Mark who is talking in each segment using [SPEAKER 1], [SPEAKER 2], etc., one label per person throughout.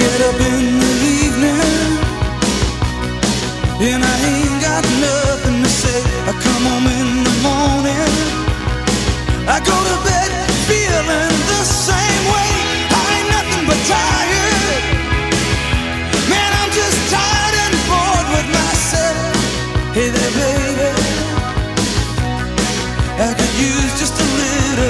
[SPEAKER 1] get up in the evening and I ain't got nothing to say. I come home in the morning. I go to bed feeling the same way. I ain't nothing but tired. Man, I'm just tired and bored with myself. Hey there, baby. I could use just a little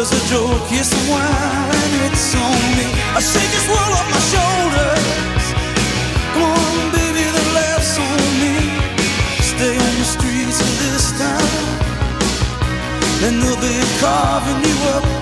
[SPEAKER 1] There's a joke, yes, wine, it's on me. I shake this world off my shoulders. Come on, baby, the laughs on me. Stay on the streets of this town, and they'll be carving you up